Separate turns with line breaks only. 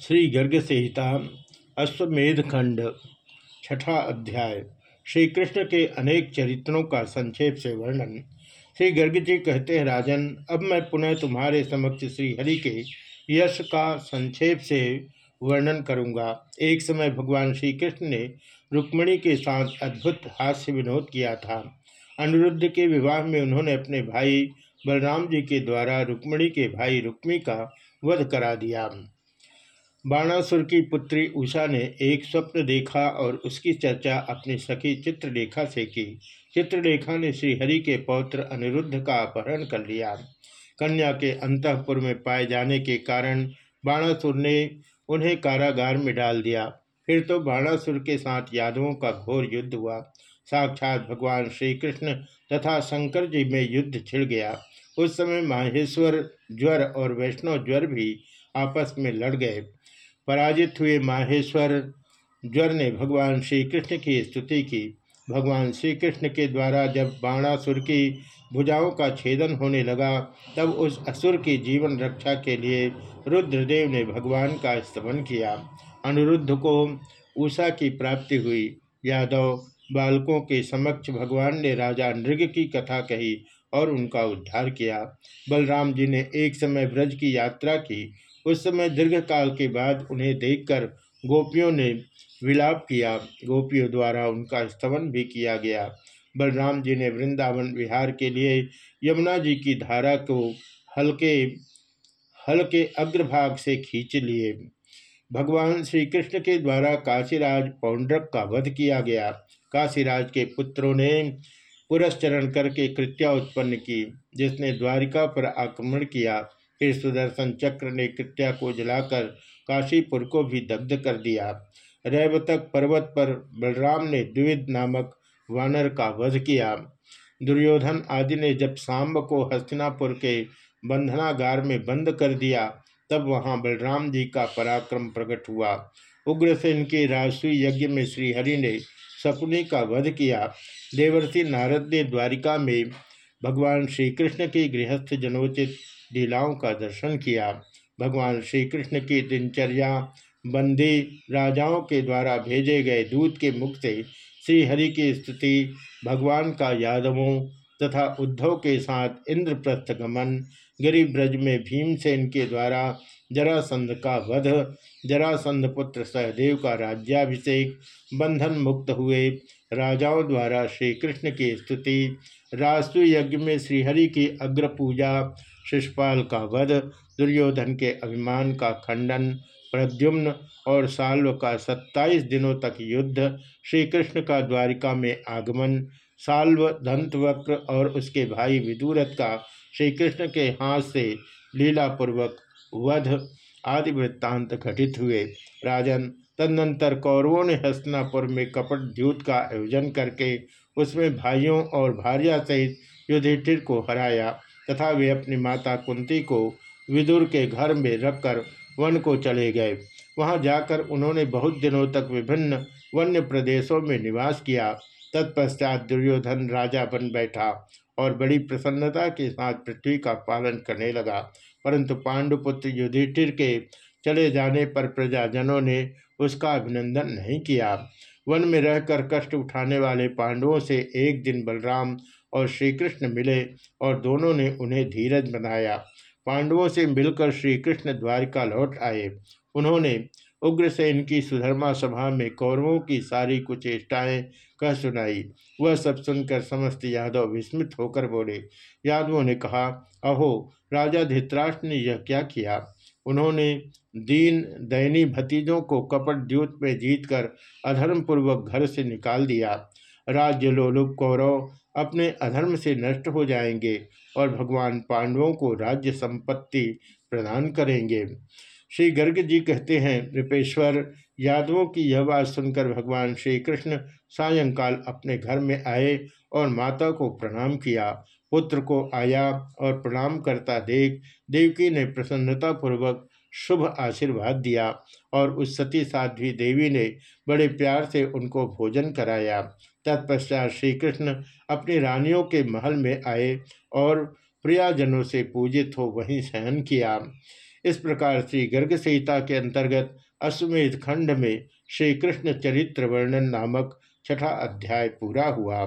श्री गर्ग संहिता अश्वमेध खंड छठा अध्याय। श्री कृष्ण के अनेक चरित्रों का संक्षेप से वर्णन। श्री गर्ग जी कहते हैं, राजन, अब मैं पुनः तुम्हारे समक्ष श्री हरि के यश का संक्षेप से वर्णन करूँगा। एक समय भगवान श्री कृष्ण ने रुक्मणी के साथ अद्भुत हास्य विनोद किया था। अनिरुद्ध के विवाह में उन्होंने अपने भाई बलराम जी के द्वारा रुक्मणी के भाई रुक्मी का वध करा दिया। बाणासुर की पुत्री उषा ने एक स्वप्न देखा और उसकी चर्चा अपनी सखी चित्रलेखा से की। चित्रलेखा ने श्रीहरि के पौत्र अनिरुद्ध का अपहरण कर लिया। कन्या के अंतपुर में पाए जाने के कारण बाणासुर ने उन्हें कारागार में डाल दिया। फिर तो बाणासुर के साथ यादवों का घोर युद्ध हुआ। साक्षात भगवान श्री कृष्ण तथा शंकर जी में युद्ध छिड़ गया। उस समय माहेश्वर, ज्वर और वैष्णव ज्वर भी आपस में लड़ गए। पराजित हुए माहेश्वर ज्वर ने भगवान श्री कृष्ण की स्तुति की। भगवान श्री कृष्ण के द्वारा जब बाणासुर की भुजाओं का छेदन होने लगा, तब उस असुर की जीवन रक्षा के लिए रुद्रदेव ने भगवान का स्तमन किया। अनिरुद्ध को उषा की प्राप्ति हुई। यादव बालकों के समक्ष भगवान ने राजा नृग की कथा कही और उनका उद्धार किया। बलराम जी ने एक समय ब्रज की यात्रा की। उस समय दीर्घ काल के बाद उन्हें देखकर गोपियों ने विलाप किया। गोपियों द्वारा उनका स्तवन भी किया गया। बलराम जी ने वृंदावन विहार के लिए यमुना जी की धारा को हल्के हल्के अग्रभाग से खींच लिए। भगवान श्री कृष्ण के द्वारा काशीराज पौंड्रक का वध किया गया। काशीराज के पुत्रों ने पुरस्चरण करके कृत्या उत्पन्न की, जिसने द्वारिका पर आक्रमण किया। फिर सुदर्शन चक्र ने कृत्या को जलाकर काशीपुर को भी दग्ध कर दिया। रैवतक पर्वत पर बलराम ने द्विविद नामक वानर का वध किया। दुर्योधन आदि ने जब सांब को हस्तिनापुर के बंधनागार में बंद कर दिया, तब वहाँ बलराम जी का पराक्रम प्रकट हुआ। उग्रसेन के राजसूय यज्ञ में श्रीहरि ने शकुनी का वध किया। देवर्षि नारद ने द्वारिका में भगवान श्री कृष्ण की गृहस्थ जनोचित लीलाओं का दर्शन किया। भगवान श्री कृष्ण की दिनचर्या बंदी राजाओं के द्वारा भेजे गए दूत के मुख से श्रीहरि की स्तुति, भगवान का यादवों तथा उद्धव के साथ इंद्रप्रस्थ गमन गरीब ब्रज में भीमसेन के द्वारा जरासंध का वध, जरासंध पुत्र सहदेव का राज्याभिषेक, बंधन मुक्त हुए राजाओं द्वारा श्री कृष्ण की स्तुति राष्ट्र यज्ञ में श्रीहरि की अग्र पूजा शिषपाल का वध, दुर्योधन के अभिमान का खंडन, प्रद्युम्न और साल्व का सत्ताईस दिनों तक युद्ध श्री कृष्ण का द्वारिका में आगमन, साल्व, दंतवक्र और उसके भाई विदुरथ का श्री कृष्ण के हाथ से लीलापूर्वक वध आदि वृत्तांत घटित हुए। राजन तदनंतर कौरवों ने हस्तनापुर में कपट द्यूत का आयोजन करके उसमें भाइयों और भार्या सहित युधिष्ठिर को हराया तथा वे अपनी माता कुंती को विदुर के घर में रखकर वन को चले गए। वहाँ जाकर उन्होंने बहुत दिनों तक विभिन्न वन्य प्रदेशों में निवास किया। तत्पश्चात दुर्योधन राजा बन बैठा और बड़ी प्रसन्नता के साथ पृथ्वी का पालन करने लगा। परंतु पांडुपुत्र युधिष्ठिर के चले जाने पर प्रजाजनों ने उसका अभिनंदन नहीं किया। वन में रहकर कष्ट उठाने वाले पांडवों से एक दिन बलराम और श्री कृष्ण मिले और दोनों ने उन्हें धीरज बनाया। पांडवों से मिलकर श्री कृष्ण द्वारिका लौट आए। उन्होंने उग्र उग्रसेन की सुधर्मा सभा में कौरवों की सारी कुचेष्टाएँ कह सुनाई। वह सब सुनकर समस्त यादव विस्मित होकर बोले, यादवों ने कहा, अहो, राजा धित्राष्ट्र ने यह क्या किया? उन्होंने दीन दैनी भतीजों को कपट द्यूत में जीतकर अधर्मपूर्वक घर से निकाल दिया। राज्य लोलुप कौरव अपने अधर्म से नष्ट हो जाएँगे और भगवान पांडवों को राज्य संपत्ति प्रदान करेंगे। श्री गर्ग जी कहते हैं, रिपेश्वर, यादवों की यह बात सुनकर भगवान श्री कृष्ण सायंकाल अपने घर में आए और माता को प्रणाम किया। पुत्र को आया और प्रणाम करता देख देवकी ने प्रसन्नतापूर्वक शुभ आशीर्वाद दिया और उस सती साध्वी देवी ने बड़े प्यार से उनको भोजन कराया। तत्पश्चात श्री कृष्ण अपनी रानियों के महल में आए और प्रियाजनों से पूजित हो वहीं सहन किया। इस प्रकार श्री गर्ग संहिता के अंतर्गत अश्वमेध खंड में श्री कृष्ण चरित्र वर्णन नामक छठा अध्याय पूरा हुआ।